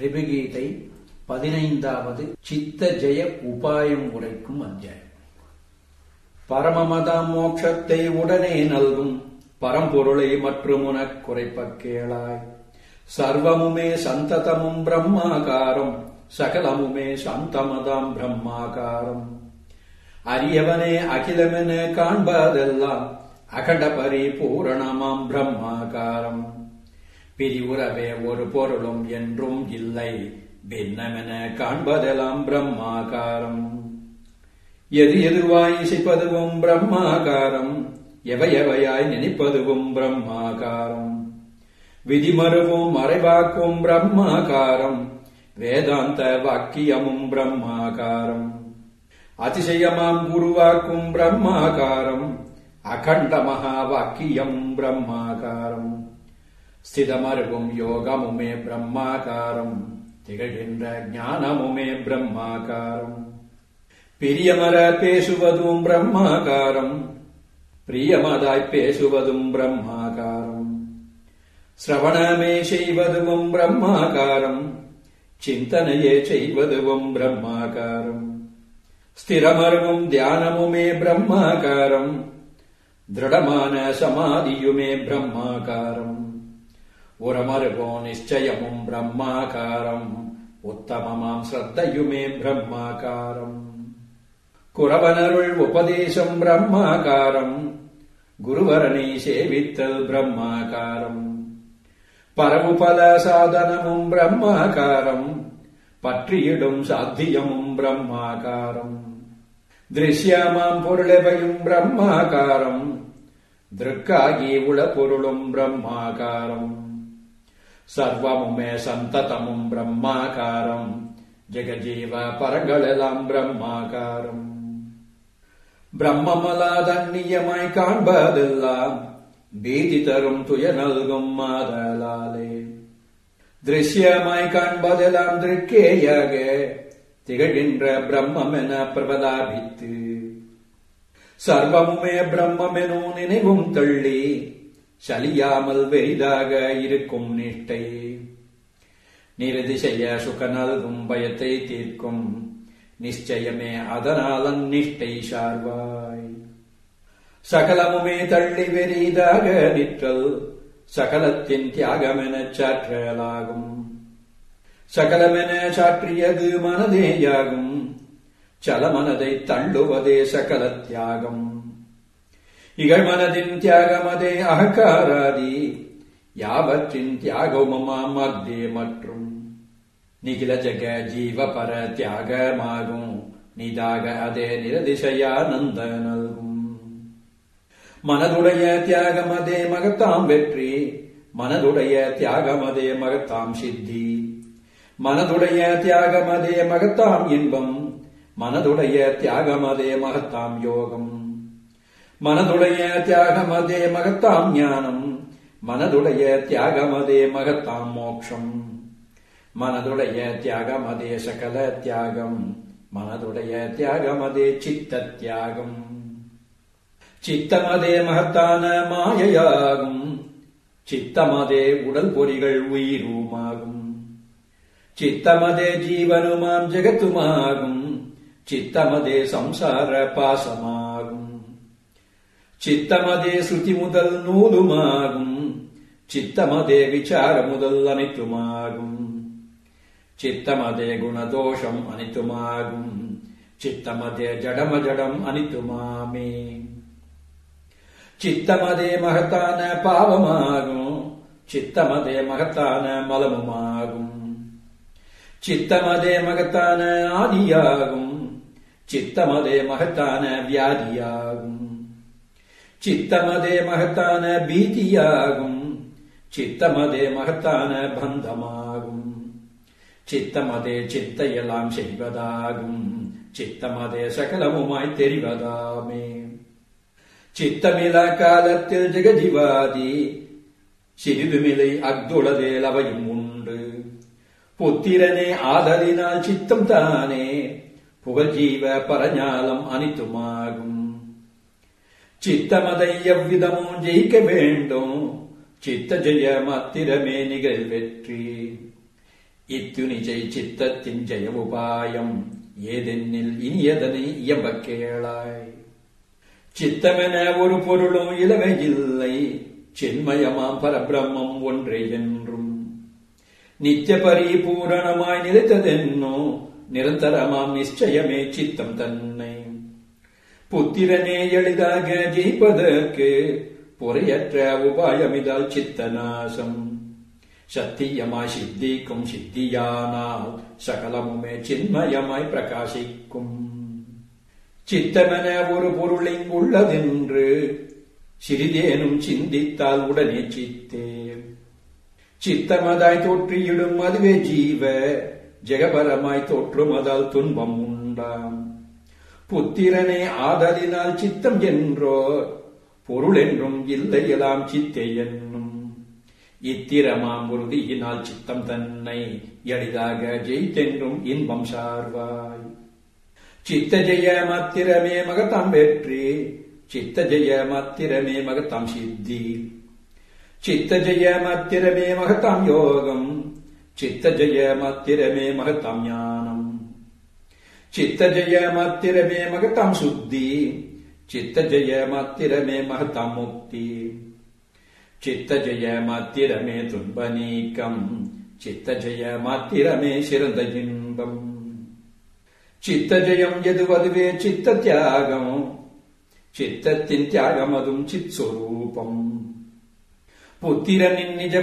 ரிபுகீதை பதினைந்தாவது சித்த ஜெய உபாயம் உரைக்கும் அத்தியாயம். பரமமதா மோட்சத்தை உடனே நல்கும் பரம்பொருளை மற்றும் உனக் குறைப்பக் கேளாய். சர்வமுமே சந்ததமும் பிரம்மாகாரம் சகலமுமே சந்தமதாம் பிரம்மாகாரம். அரியவனே அகிலமென காண்பதெல்லாம் அகண்ட பரிபூரணமாம் பிரம்மாகாரம். பிரிவுறவே ஒரு பொருளும் என்றும் இல்லை. பின்னமென காண்பதெல்லாம் பிரம்மாகாரம். எது எதுவாய் இசைப்பதுவும் பிரம்மாகாரம் எவை எவையாய் நினைப்பதுவும் பிரம்மாகாரம். விதிமருவும் மறைவாக்கும் பிரம்மாகாரம் வேதாந்த வாக்கியமும் பிரம்மாகாரம். அதிசயமாம் குருவாக்கும் பிரம்மாகாரம் அகண்ட மகா வாக்கியம் பிரம்மாகாரம். ஸ்திதமருகும் யோகமுமே பிரம்மாகாரம் திகழ்கின்ற ஞானமுமே பிரம்மாகாரம். பிரியமர பேசுவதும் பிரம்மாகாரம் பிரியமதாய் பேசுவதும் பிரம்மாகாரம். சிரவணமே செய்வதுவும் பிரம்மாகாரம் சிந்தனையே செய்வதுவும் பிரம்மாகாரம். ஸ்திரமருவும் தியானமுமே பிரம்மாகாரம் திருடமான சமாதியுமே பிரம்மாகாரம். உரமருகோ நிச்சயமும் பிரம்மாகாரம் உத்தமமாம் ஸ்ரத்தையுமே பிரம்மாகாரம் குரவனருள் உபதேசம் பிரம்மாகாரம் குருவரனை சேவித்தல் பிரம்மாகாரம் பரமுபல சாதனமும் பிரம்மாகாரம் பற்றியிடும் சாத்தியமும் பிரம்மாகாரம் திருஷ்யமாம் பொருளவையும் பிரம்மாகாரம் திருக்காகி உள பொருளும் பிரம்மாகாரம் சர்வமுமே சந்ததமும் பிரம்மாகாரம். ஜெகஜீவ பரங்களெல்லாம் பிரம்மாகாரம். பிரம்மமலாதன்னியமாய் காண்பதெல்லாம் பீதி தரும் துய நல்கும் மாதலாலே. திருஷ்யமாய் காண்பதெல்லாம் திருக்கேயாக திகழ்கின்ற பிரம்மம் என பிரபலாபித்து. சர்வமுமே பிரம்மமெனும் நினைவும் தள்ளி சலியாமல் வெரிதாக இருக்கும் நிஷ்டை. நிரதிசய சுக நல்கும் பயத்தை தீர்க்கும். நிச்சயமே அதனால் அந்நிஷ்டை சார்வாய். சகலமுமே தள்ளி வெறிதாக நிற்றல். சகலத்தின் தியாகமெனச் சாற்றலாகும். சகலமென சாற்றியது மனதேயாகும். சலமனதை தள்ளுவதே சகல தியாகம். இகழ்மனதின் தியாகமதே அகங்காராதி யாவற்றின் தியாகமமாம் அக்தே மற்றும் நிகில ஜக ஜீவ பர தியாகமாகும் நிதாக அதே நிரதிசயானந்த நல்கும் மனதுடைய தியாகமதே மகத்தாம் வெற்றி மனதுடைய தியாகமதே மகத்தாம் சித்தி மனதுடைய தியாகமதே மகத்தாம் இன்பம் மனதுடைய தியாகமதே மகத்தாம் யோகம் மனதுடைய தியாகமதே மகத்தாம் ஞானம் மனதுடைய தியாகமதே மகத்தாம் மோக்ஷம் மனதுடைய தியாகமதே சகல தியாகம் மனதுடைய தியாகமதே சித்த தியாகம் சித்தமதே மகத்தான மாயையாகும் சித்தமதே உடல் பொறிகள் உயிருமாகும் சித்தமதே ஜீவனுமாம் ஜெகத்துமாகும் சித்தமதே சம்சார பாசமாகும் சித்தமதே சுத்தி முதல் நூலுமாகும். சித்தமதே விசார முதல் அனைத்துமாகும். சித்தமதே குணதோஷம் அனைத்துமாகும். சித்தமதே ஜடம ஜடம் அனைத்துமாமே. சித்தமதே மகத்தான பாவமாகும். சித்தமதே மகத்தான மலமுமாகும். சித்தமதே மகத்தான ஆதியாகும். சித்தமதே மகத்தான வியாதியாகும். சித்தமதே மகத்தான பீதியாகும். சித்தமதே மகத்தான பந்தமாகும். சித்தமதே சித்தையெல்லாம் செய்வதாகும். சித்தமதே சகலமுமாய் தெரிவதாமே. சித்தமில காலத்தில் ஜெகஜிவாதி சிறிதுமிலை அக்துளதேல் அவையும் உண்டு. புத்திரனே ஆதலினால் சித்தம் தானே புகழ்ஜீவ பரஞாலம் அனித்துமாகும். சித்தமதை எவ்விதமும் ஜெயிக்க வேண்டும். சித்த ஜெய மாத்திரமே நிகழ் வெற்றி. இத்துணிச்சை சித்தத்தின் ஜெய உபாயம் ஏதென்னில் இனியதனை இயம்ப கேளாய். சித்தமென ஒரு பொருளும் இலவை இல்லை. சின்மயமாம் பரபிரம்மம் ஒன்றே என்றும். நித்திய பரிபூரணமாய் நிலைத்ததென்னோ நிரந்தரமாம் நிச்சயமே சித்தம் தன்னை. புத்திரனே எளிதாக ஜெயிப்பதற்கு பொறையற்ற உபாயமிதால் சித்தநாசம். சத்தியமாய் சித்திக்கும் சித்தியானால் சகலமுமே சின்மயமாய் பிரகாசிக்கும். சித்தமென ஒரு பொருள் உள்ளதென்று சிறிதேனும் சிந்தித்தால் உடனே சித்தே சித்தமதாய் தோற்றியிடும் அதுவே ஜீவ ஜெகபரமாய் தோற்றுமதால் துன்பம் உண்டாம். புத்திரனே ஆதலினால் சித்தம் என்றோ பொருள் என்றும் இல்லையெல்லாம் சித்தே என்னும். இத்திரமாம் உறுதியினால் சித்தம் தன்னை எளிதாக ஜெயித்தென்றும் இன்பம் சார்வாய். சித்த ஜெய மாத்திரமே மகத்தாம் வெற்றி சித்த ஜெய மாத்திரமே மகத்தாம் சித்தி. சித்த ஜெய மாத்திரமே மகத்தாம் யோகம் சித்த ஜெய மாத்திரமே மகத்தாம் ஞானம். சித்த ஜெய மாத்திரமே மகத்தாம் சுத்தி சித்த ஜெய மாத்திரமே மகத்தாம் முக்தி சித்த ஜெய மாத்திரமே துன்ப நீக்கம் சித்த ஜெய மாத்திரமே சிறந்த இன்பம் சித்த ஜெயம் எதுவதுவே சித்த தியாகம் சித்தத்தின் தியாகம் அதுவும் சித் சொரூபம் புத்திரனின் நிஜ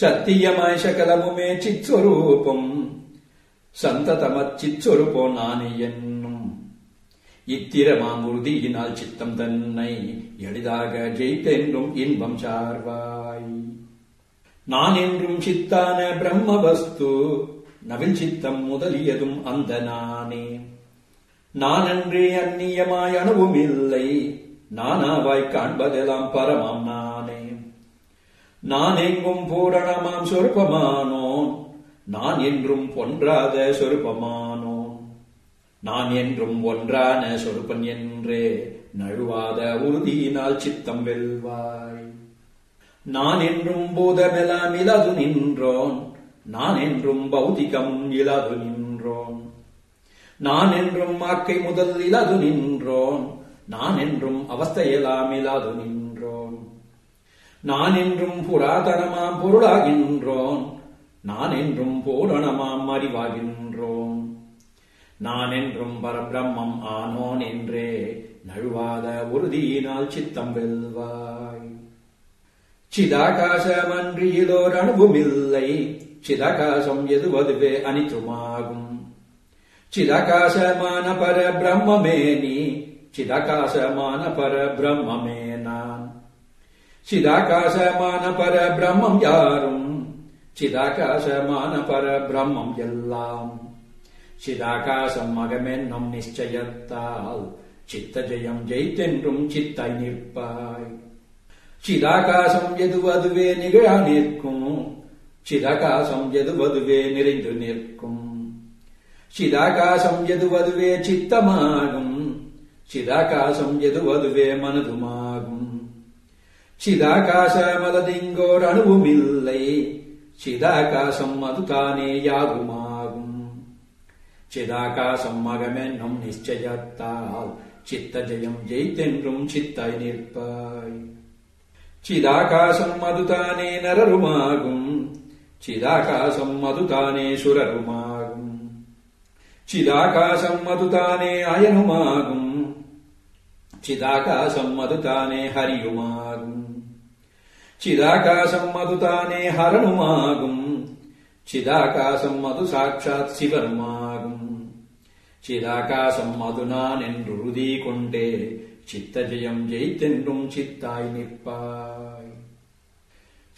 சத்தியமாய் சகலமுமே சித் சொரூபம் சந்ததமச் நானே என்னும். இத்திரமாம் உறுதியினால் சித்தம் தன்னை எளிதாக ஜெயித்தென்றும் இன்பம் சார்வாய். நான் என்றும் சித்தான பிரம்ம வஸ்து நவில் சித்தம் முதலியதும் அந்த நானே. நான் நானன்றே அந்நியமாய் அணுவும் இல்லை நானாவாய் காண்பதெல்லாம் பரமாம் நான். நான் எங்கும் பூரணமாம் சொருப்பமானோன். நான் என்றும் பொன்றாத சொருப்பமானோன். நான் என்றும் ஒன்றான சொருப்பன் என்றே நழுவாத உறுதியினால் சித்தம் வெல்வாய். நான் என்றும் பூதமெல்லாம் இலது நின்றோன். நான் என்றும் பௌதிகம் இலது நின்றோன். நான் என்றும் ஆக்கை முதல் இலது நின்றோன். நான் என்றும் அவஸ்தையெல்லாம் இலது நின்றோன். நான் என்றும் புராதனமாம் பொருளாகின்றோன். நான் என்றும் பூரணமாம் அறிவாகின்றோம். நான் என்றும் பரபிரம்மம் ஆனோன் என்றே நழுவாத உறுதியினால் சித்தம் வெல்வாய். சிதாகாசமன்றியிலோர் அணுவுமில்லை சிதாகாசம் எதுவதுவே அனித்துமாகும். சிதாகாசமான பர பிரம்மமே நீ. சிதாகாசமான பர பிரம்மமே சிதாகாசமான பர பிரம்மம் யாரும்? சிதாகாசமான பர பிரம்மம் எல்லாம். சிதாகாசம் அகமென்னும் நிச்சயத்தால் சித்த ஜெயம் ஜெயித்தென்றும் சித்தாய் நிற்பாய். சிதாகாசம் எதுவதுவே நிகழா நிற்கும்? சிதாகாசம் எதுவதுவே நிறைந்து நிற்கும்? சிதாகாசம் எதுவதுவே சித்தமாகும்? சிதாகாசம் எதுவதுவே மனதுமாகும்? சிதாகாசமலதிங்கோர் அணுவுமில்லை சிதாகாசம் அதுதானே யாவுமாகும் சிதாகாசம் மகமென்னும் நிச்சயத்தால் சித்த ஜெயம் ஜெயித்தென்றும் சித்தாய் நிற்பாய் சிதாகாசம் அதுதானே நரருமாகும் சிதாகாசம் அதுதானே சுரருமாகும் சிதாகாசம் அதுதானே அயனுமாகும் சிதாகாசம் அதுதானே ஹரியுமாகும் சிதாகாசம் அதுதானே ஹரணுமாகும் சிதாகாசம் அது சாட்சாத் சிவனுமாகும் சிதாகாசம் அது நான் என்று உறுதி கொண்டே சித்த ஜெயம் ஜெயித்தென்றும் சித்தாய் நிற்பாய்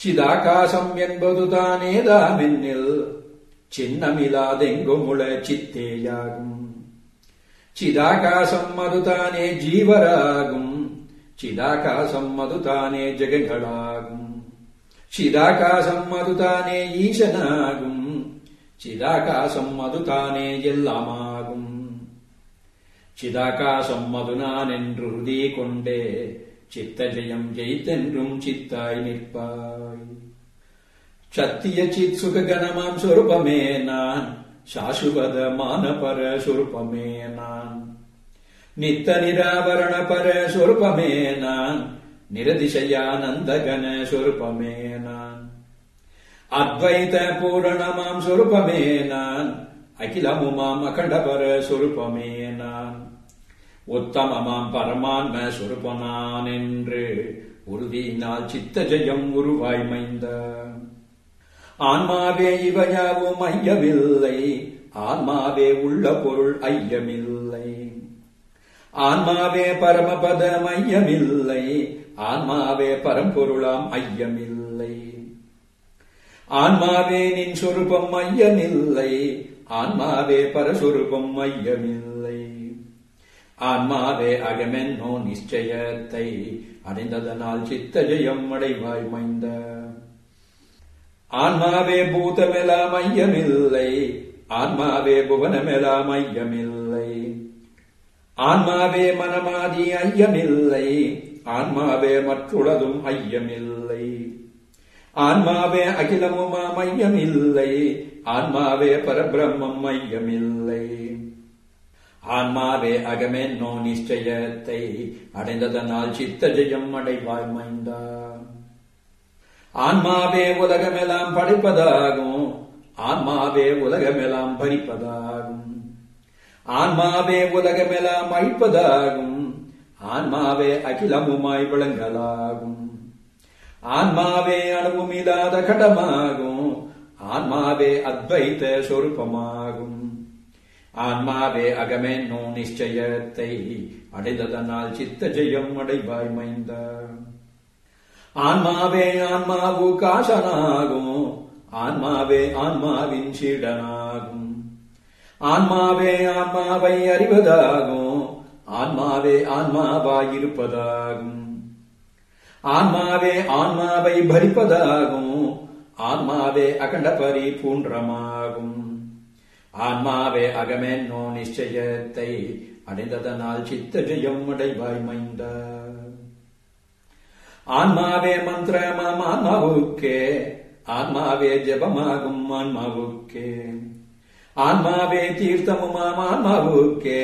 சிதாகாசம் என்பது தானே தாமென்னில் சின்னமில்லாதெங்குமுள சித்தேயாகும் சிதாகாசம் அதுதானே ஜீவராகும் சிதாகாசம் அதுதானே ஜெகங்களாகும் சிதாகாசம் அதுதானே ஈசனாகும் சிதாகாசம் அதுதானே எல்லாமாகும் சிதாகாசம் அது நான் என்று உறுதி கொண்டே சித்த ஜெயம் ஜெயித்தென்றும் சித்தாய் நிற்பாய் சத்திய சித் சுககணமாம் சொருபமே நான் சாசுவதமான பர சொருபமே நான் நித்த நிராவரண பர சொருபமே நான் நிரதிசயானந்தகன சொருபமே நான் அத்வைத பூரணமாம் சொருபமே நான் அகிலமுமாம் அகண்டபர சொருபமே நான் உத்தமமாம் பரமான்ம சொருபனான் என்று உறுதியினால் சித்த ஜெயம் உருவாய் மைந்த. ஆன்மாவே இவையாவும் ஐயமில்லை. ஆன்மாவே உள்ள பொருள் ஐயமில்லை. ஆன்மாவே பரமபதம் ஐயமில்லை ஆன்மாவே பரம்பொருளாம் ஐயமில்லை. ஆன்மாவே நின் சொரூபம் ஐயமில்லை. ஆன்மாவே பரஸ்வரூபம் ஐயமில்லை. ஆன்மாவே அகமென்னோ நிச்சயத்தை அடைந்ததனால் சித்த ஜெயம் அடைவாய் மைந்த. ஆன்மாவே பூதமெலாம் ஐயமில்லை. ஆன்மாவே புவனமெலாம் ஐயமில்லை. ஆன்மாவே மனமாதி ஐயமில்லை. ஆன்மாவே மற்றுளதும் ஐயமில்லை. ஆன்மாவே அகிலமுமா மையமில்லை. ஆன்மாவே பரபிரம்மம் மையமில்லை. ஆன்மாவே அகமென்னோ நிச்சயத்தை அடைந்ததனால் சித்த ஜெயம் அடைவாய் மைந்தா ஆன்மாவே உலகமெல்லாம் படைப்பதாகும். ஆன்மாவே உலகமெல்லாம் பறிப்பதாகும். ஆன்மாவே உலகமெல்லாம் அழிப்பதாகும் ஆன்மாவே அகிலமுமாய் விளங்கலாகும். ஆன்மாவே அணுவுமில்லாத கடமாகும். ஆன்மாவே அத்வைத சொரூபமாகும். ஆன்மாவே அகமென்னோ நிச்சயத்தை அடைந்ததனால் சித்த ஜெயம் அடைவாய் மைந்த. ஆன்மாவே ஆன்மாவு காசனாகும். ஆன்மாவே ஆன்மாவின் சீடனாகும் ஆன்மாவே ஆன்மாவை அறிவதாகும். ஆன்மாவே ஆன்மாவாயிருப்பதாகும். ஆன்மாவே ஆன்மாவை பரிப்பதாகும். ஆன்மாவே அகண்ட பரிபூன்றமாகும் ஆன்மாவே அகமென்னோ நிச்சயத்தை அடைந்ததனால் சித்த ஜெயம் அடைவாய் மைந்த. ஆன்மாவே மந்திரமாம் ஆன்மாவுக்கே. ஆன்மாவே ஜபமாகும் ஆன்மாவுக்கே. ஆன்மாவே தீர்த்தமுமாம் ஆன்மாவுக்கே.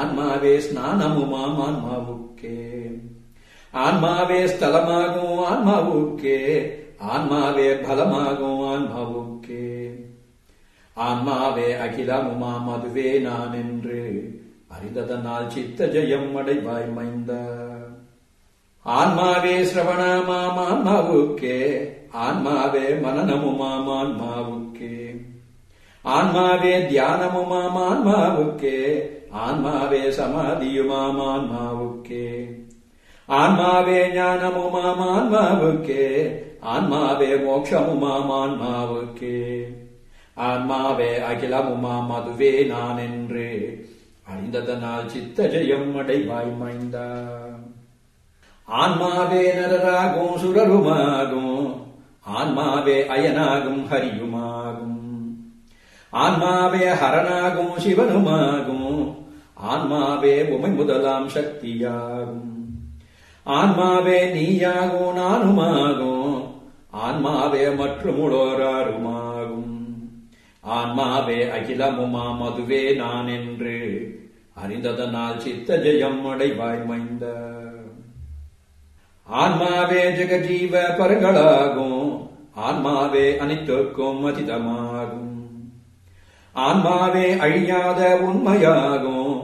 ஆன்மாவே ஸ்நானமுமாம் ஆன்மாவுக்கே. ஆன்மாவே ஸ்தலமாகும் ஆன்மாவுக்கே. ஆன்மாவே பலமாகும் ஆன்மாவுக்கே. ஆன்மாவே அகிலமுமாம் அதுவே நான் என்று அறிந்ததனால் சித்த ஜெயம் அடைவாய் மைந்த. ஆன்மாவே சிரவணமாம் ஆன்மாவுக்கே. ஆன்மாவே மனநமுமாம் ஆன்மாவுக்கே. ஆன்மாவே தியானமுமாம் ஆன்மாவுக்கே ஆன்மாவே சமாதியுமாம் ஆன்மாவுக்கே. ஆன்மாவே ஞானமுமாம் ஆன்மாவுக்கே ஆன்மாவே மோட்சமுமாம் ஆன்மாவுக்கே. ஆன்மாவே அகிலமுமாம் அதுவே நான் என்று அறிந்ததனால் சித்த ஜெயம் அடைவாய் மைந்தா ஆன்மாவே நரராகும் சுரருமாகும் ஆன்மாவே அயனாகும் ஹரியுமாகும். ஆன்மாவே ஹரனாகும் சிவனுமாகும். ஆன்மாவே உமை முதலாம் சக்தியாகும். ஆன்மாவே நீயாகும் நானுமாகும். ஆன்மாவே மற்றும் உளோராருமாகும் ஆன்மாவே அகிலமுமாம் அதுவே நான் என்று அறிந்ததனால் சித்த ஜெயம் அடைவாய் மைந்த. ஆன்மாவே ஜெகஜீவ பரங்களாகும். ஆன்மாவே அனைத்துக்கும் அதிதமாக ஆன்மாவே அழியாத உண்மையாகும்.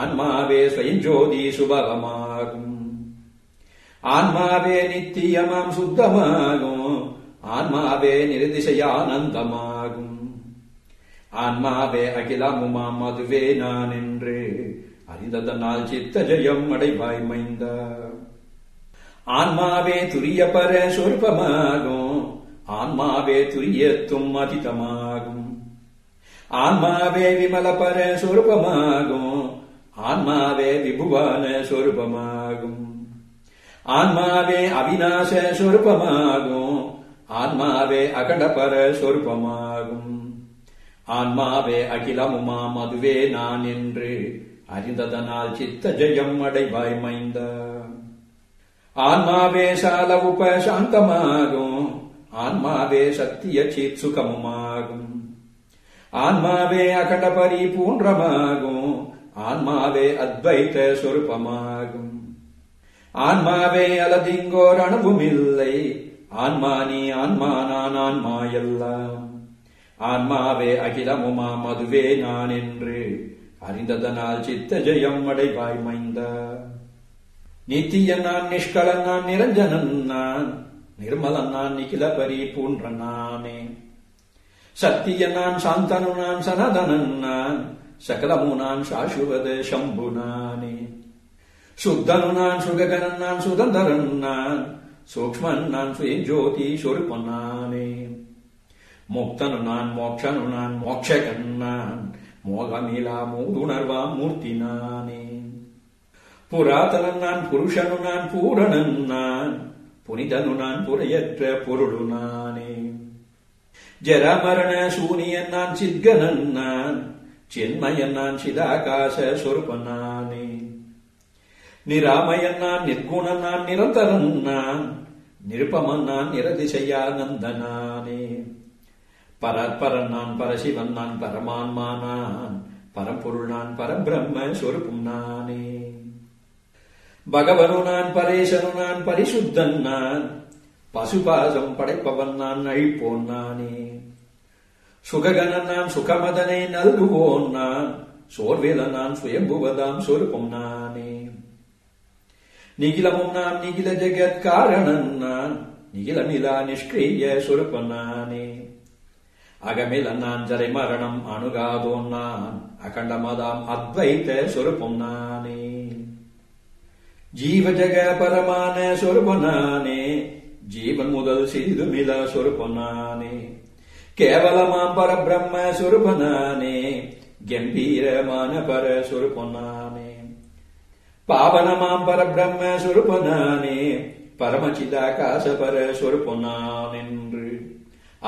ஆன்மாவே ஸ்வயஞ்சோதி சுபகமாகும். ஆன்மாவே நித்தியமாம் சுத்தமாகும். ஆன்மாவே நிர்திசையானந்தமாகும் ஆன்மாவே அகிலமுமாம் அதுவே நான் என்று அறிந்ததனால் சித்த ஜெயம் அடைவாய் மைந்த. ஆன்மாவே துரிய பர சொற்பமாகும் ஆன்மாவே துரியத்தும் அதிதமாகும். ஆன்மாவே விமல பர சொரூபமாகும். ஆன்மாவே விபுவான சொரூபமாகும். ஆன்மாவே அவிநாச சொரூபமாகும். ஆன்மாவே அகடபர சொரூபமாகும். ஆன்மாவே அகிலமுமாம் அதுவே நான் என்று அறிந்ததனால் சித்த ஜெயம் அடைவாய் மைந்த. ஆன்மாவே சால உப சாந்தமாகும் ஆன்மாவே சத்திய சீத் சுகமுமாகும். ஆன்மாவே அகண்ட பரிபூன்றமாகும் ஆன்மாவே அத்வைத்த சொருபமாகும். ஆன்மாவே அலதிங்கோர் அணுவும் இல்லை ஆன்மா நீ ஆன்மா நான் ஆன்மா எல்லாம். ஆன்மாவே அகிலமுமாம் அதுவே நான் என்று அறிந்ததனால் சித்த ஜெயம் அடைவாய் மைந்தா. நித்திய நான் நிஷ்கலன் நான் நிரஞ்சனன் நான். நிர்மலன் நான் நிகில பரிபூன்ற நானே. சத்திய நான் சாந்தனு நான் சனதனன் நான் சகலமு நான் சாசுவத சம்பு நானே சுத்தனு நான் சுககனன் நான் சுதந்திரன் நான் சூக்மன் நான் சுயஜோதி சொருப்பன் நானே முக்தனு நான் மோக்ஷனு நான் மோட்சகன் நான் மோகமிலா மூதுணர்வாம் மூர்த்தி நானே புராதனன் நான் புருஷனு நான் பூரணன் நான் புனிதனு நான் புறையற்ற பொருளு நானே ஜரமரண சூனியன் நான் சித்கனன் நான் சின்மயன் நான் சிதாகாச சொருபன் நானே. நிராமயன் நான் நிர்குணன் நான் நிரந்தரன் நான் நிருப்பமன் நான் நிரதிசையானந்தனானே பரற்பரன் நான் பரசிவன் நான் பரமான்மா நான் பரம்பொருள் நான் பரபிரம்ம சொருப்பும் நானே. பகவனு நான் பரேசனு நான் பரிசுத்தன் நான் பசுபாசம் படைப்பவன் நான் அழிப்போன் நானே சுககனன் நான் சுகமதனை நல்குவோன் நான் சோர்வேல நான் சுயம்புவதாம் சொருப்பம் நானே நிகிலமும் நான் நிகில ஜெகத் காரணன் நான் நிகிலமிலா நிஷ்கிரிய சொருப்பன் நானே அகமில நான் ஜலை மரணம் அணுகாதோன் நான் அகண்டமதாம் அத்வைத்த சொருப்பம் நானே ஜீவ ஜக பரமான சொருபனானே ஜீவன் முதல் சிறிதுமில சொருபனானே கேவலமாம் பரபிரம்ம சொருபனானே கம்பீரமான பர சொருபனானே பாவனமாம் பரபிரம்ம சொருபனானே பரமச்சிதாகாச பர சொருபனானென்று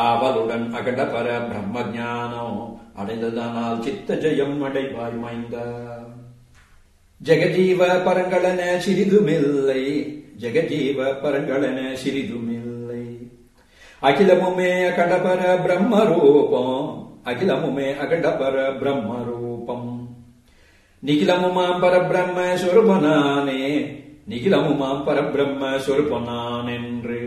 ஆவலுடன் அகட பர பிரம்ம ஞானம் அடைந்ததானால் சித்த ஜெயம் அடைவாய் மைந்தா ஜெகஜீவ பரங்களன சிறிதுமில்லை ஜெகஜீவ பரங்களன சிறிதுமில்லை. அகிலமுமே அகண்டபர பிரம்ம ரூபம் அகிலமுமே அகண்டபர பிரம்ம ரூபம் நிகிலமுமாம் பரபிரம்ம சொருபனானே நிகிலமுமாம் பரபிரம்ம சொருபனான் என்று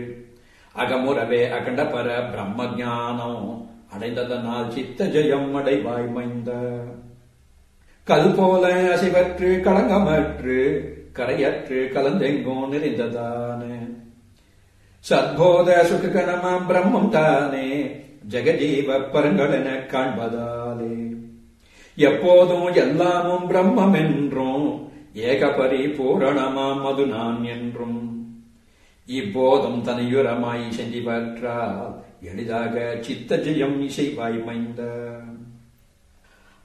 அகமுறவே அகண்ட பர பிரம்ம ஜானம் அடைந்ததனால் சித்த ஜெயம் அடைவாய் மைந்த கல் போல அசைவற்று களங்கமற்று கரையற்று கலந்தெங்கோ நிறைந்ததானே. சத்போத சுககணமாம் பிரம்மம் தானே ஜெகஜீவ பரங்களென காண்பதாலே. எப்போதும் எல்லாமும் பிரம்மம் என்றும் ஏக பரிபூரணமாம் அது நான் என்றும். இப்போதும் தனியுரமாய் செஞ்சிவற்றால் எளிதாக சித்த ஜெயம் இசைவாய் மைந்த.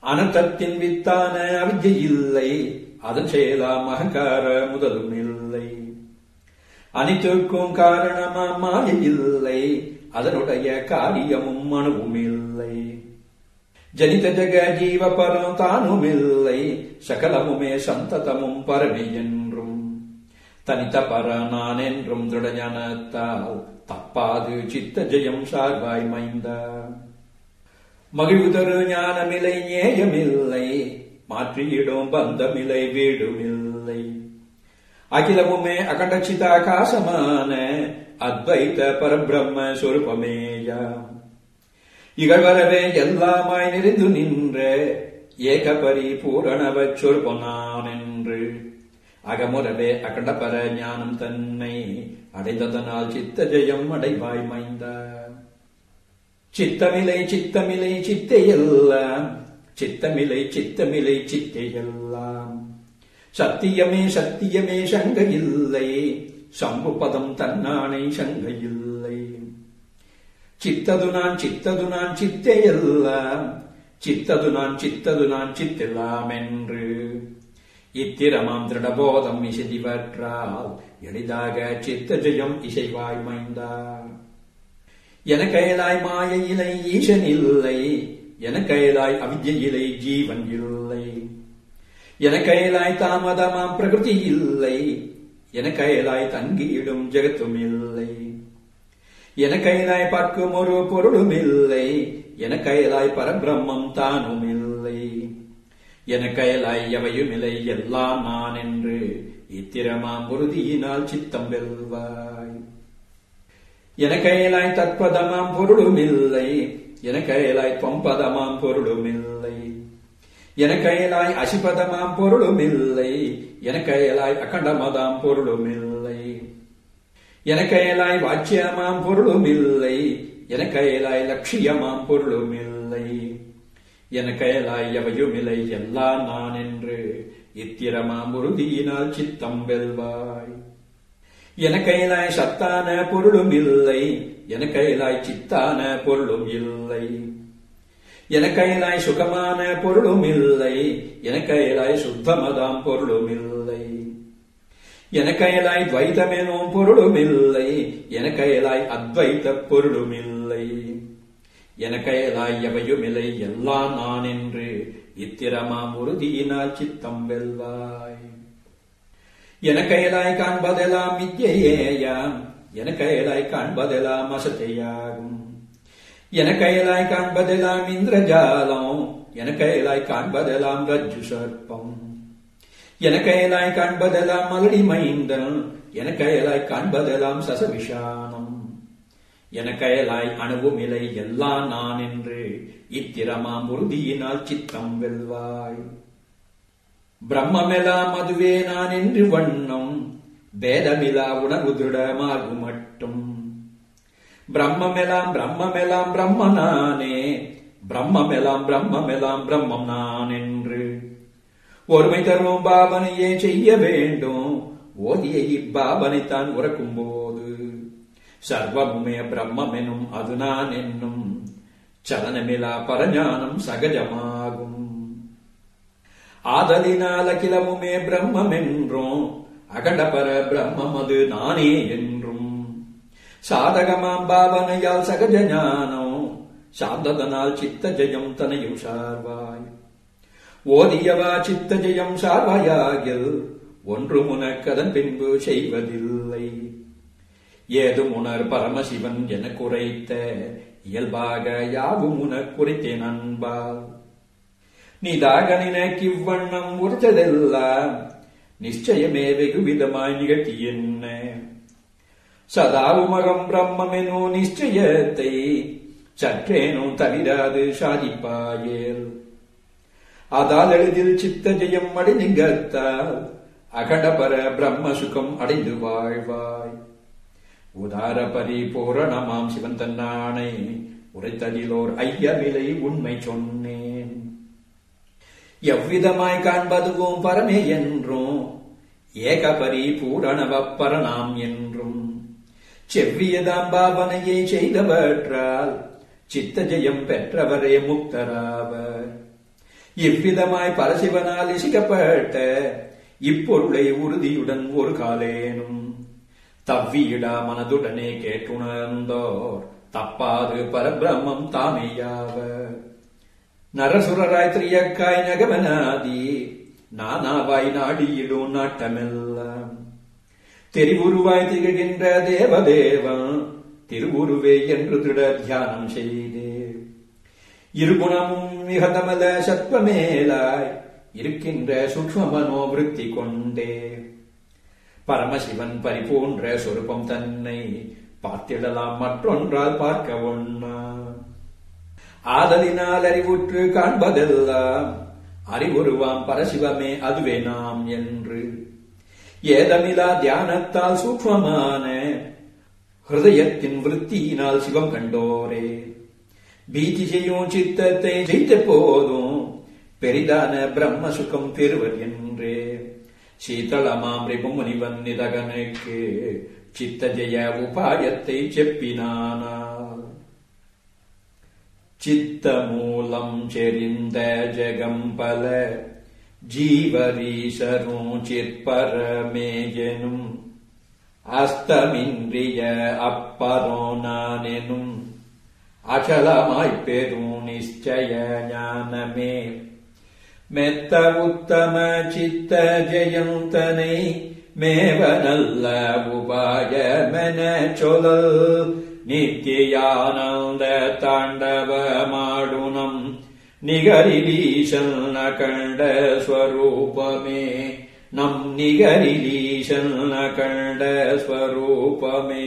அனந்தத்தின் வித்தான அவிஜை இல்லை அதன் செயலாம் அகங்கார முதலும் இல்லை. அனைத்திற்கும் காரணமாம் மாயை இல்லை. அதனுடைய காரியமும் மனவும் இல்லை ஜனித ஜக ஜீவ பரம் தானும் இல்லை சகலமுமே சந்ததமும் பரவி என்றும். தனித்த பர நான் என்றும் திருடஞானத்தால் தப்பாது சித்த ஜெயம் சார்பாய் மைந்த மகிழ்வு தரு ஞானமில்லை நேயமில்லை மாற்றியிடும் பந்தமில்லை வீடுமில்லை. அகிலமுமே அகண்டச்சிதாகாசமான அத்வைத பரபிரம்ம சொருபமேயா இகழ்வரவே எல்லாமாய் நிறைந்து நின்ற ஏக பரிபூரணவ சொற்பொனான் என்று அகமுறவே அகண்டபர ஞானம் தன்னை அடைந்ததனால் சித்த ஜெயம் அடைவாய் மைந்தா சித்தமிலை சித்தமிலை சித்தையெல்லாம் சித்தமிலை சித்தமிலை சித்தையெல்லாம். சத்தியமே சத்தியமே சங்க இல்லை சம்பு பதம் தன்னானை சங்க இல்லை சித்தது நான் சித்தது நான் சித்தையெல்லாம். சித்தது நான் சித்தது நான் சித்தெல்லாம் என்று இத்திரமாம் திருடபோதம் இசைதிவற்றால் எளிதாக சித்த ஜெயம் இசைவாய் மைந்தா என கைலாய் இலை ஈசன் இல்லை என கைலாய் அவிஜயிலை ஜீவன் இல்லை. என கைலாய் தாமதமாம் பிரகிருதி இல்லை. என கயலாய் தங்கியிடும் ஜெகத்தும் இல்லை. என கையிலாய் பார்க்கும் ஒரு பொருளும் இல்லை. என கயலாய் பரபிரம்மம் தானும் இல்லை. என கையலாய் எவையும் இல்லை. எல்லாம் நான் என்று இத்திரமாம் உறுதியினால் சித்தம் வெல்வாய். என கையலாய் தற்பதமாம் பொருளும் இல்லை. எனக்கயலாய் பொம்பதமாம் தொம்பதமாம் பொருளும் இல்லை என அசிபதமாம் பொருளும் இல்லை என அகண்டமதாம் பொருளும் இல்லை என கையலாய் வாச்சியமாம் பொருளும் இல்லை என லட்சியமாம் பொருளும் இல்லை என எவையும் இல்லை எல்லாம் நான் என்று இத்திரமாம் உறுதியினால் சித்தம் வெல்வாய். எனக்கையிலாய் சத்தான பொருளும் இல்லை. என சித்தான பொருளும் இல்லை. என சுகமான பொருளும் இல்லை. என சுத்தமதாம் பொருளும் இல்லை. எனக்கையிலாய் துவைதமெனும் பொருளும் இல்லை. என அத்வைத பொருளும் இல்லை. என எவையுமில்லை எல்லாம் நான் என்று இத்திரமாம் உறுதியினால் சித்தம் வெல்வாய். என கையலாய் காண்பதெல்லாம் வித்யேயாம் என கையலாய் காண்பதெல்லாம் அசத்தையாகும் என கையலாய் காண்பதெல்லாம் இந்திரஜாலம். என கையலாய் காண்பதெல்லாம் ரஜ்ஜு சர்ப்பம் என கையலாய் காண்பதெல்லாம் மலடி மைந்தன். என கையலாய் காண்பதெல்லாம் சசவிஷானம். என கையலாய் அணுவும் இலை எல்லாம் நான் என்று இத்திரமாம் உறுதியினால் சித்தம் வெல்வாய். பிரம்மெல்லாம் அதுவே நான் என்று வண்ணம். பேதமிலா உணர்வு திருடமாகு மட்டும் பிரம்மெல்லாம் பிரம்மெல்லாம் பிரம்ம நானே பிரம்மமெலாம் பிரம்மமெலாம் பிரம்மம் நான் என்று ஒருமை தரும் பாவனையே செய்ய வேண்டும். ஓதிய இப்பாவனை தான் உறக்கும் போது. சர்வமுமே பிரம்மெனும் அது நான் என்னும் சலனமிலா பரஞானம் சகஜமா ஆதலினால் அகிலமுமே பிரம்மம் என்றும் அகண்டபர பிரம்மம் அது நானே என்றும். சாதகமாம் பாவனையால் சகஜ ஞானம் சாந்ததனால் சித்த ஜெயம் தனையும் சார்வாய். ஓதியவா சித்த ஜெயம் சார்வாயாகில் ஒன்று முனக்கதன் பின்பு செய்வதில்லை. ஏதும் உணர் பரமசிவன் என குறைத்த இயல்பாக யாவும் உனக் குறைத்தேன் அன்பால். நீதாக நினைக்கிவ்வண்ணம் உரைத்ததெல்லாம் நிச்சயமே வெகு விதமாய் நிகழ்த்தி என்ன சதாவுமகம் பிரம்மெனோ நிச்சயத்தை சற்றேனும் தவிராது சாதிப்பாயேல். அதால் எளிதில் சித்த ஜெயம் அடைந்திங்கத்தால் அகடபர பிரம்ம சுகம் அடைந்து வாழ்வாய். உதார பரிபூரணமாம் சிவன் தன்னானை உரைத்ததிலோர் ஐயவிலை உண்மை சொன்னே எவ்விதமாய் காண்பதுவும் பரமே என்றும் ஏக பரிபூரணவப்பரணாம் என்றும். செவ்வியதாம் பாவனையை செய்தவற்றால் சித்த ஜெயம் பெற்றவரே முக்தராவர். இவ்விதமாய் பரசிவனால் இசிக்கப்பட்ட இப்பொருளை உறுதியுடன் ஒரு காலேனும். தவ்வியிடா மனதுடனே கேட்டுணர்ந்தோர் தப்பாது பரபிரம்மம் தாமேயாவர் நரசுரராய் திரியக்காய் நகவனாதி நானாவாய் நாடியிடும் நாட்டமெல்லாம் தெரிவுருவாய் திகழ்கின்ற தேவதேவன் திருவுருவே என்று திட தியானம் செய்தே. இருகுணமும் மிகதமல சத்வமேலாய் இருக்கின்ற சுக்ம மனோவிருத்தி கொண்டே. பரமசிவன் பரிபோன்ற சொருப்பம் தன்னை பார்த்திடலாம் மற்றொன்றால் பார்க்க ஒன்னா ஆதலினால் அறிவுற்று காண்பதெல்லாம் அறிவுருவாம் பரசிவமே அதுவே நாம் என்று. ஏதமிலா தியானத்தால் சூக்மமான ஹிருதயத்தின் விருத்தியினால் சிவம் கண்டோரே. பீதி செய்யும் சித்தத்தை ஜெயித்த போதும் பெரிதான பிரம்ம சுகம் பெறுவர் என்றே. சீதளமாம் ரிபுமுனிவன் நிதகனுக்கு சித்த ஜெய உபாயத்தை செப்பினானா. சித்தமூலம் செறிந்த ஜெகம்பல ஜீவரீசரும் சிற்பரமேயனும் அஸ்தமின்றிய அப்பரோ நானெனும் அச்சலமாய்ப் பெறும் நிச்சய ஞானமே. மெத்த உத்தம சித்த ஜெயந்தனை மேவ நல்ல உபாயமென சொல் நித்தியானந்த தாண்டவ மாடுனம் நிகரிலீசன் கண்ட ஸ்வரூபமே நம் நிகரிலீசன் கண்ட ஸ்வரூபமே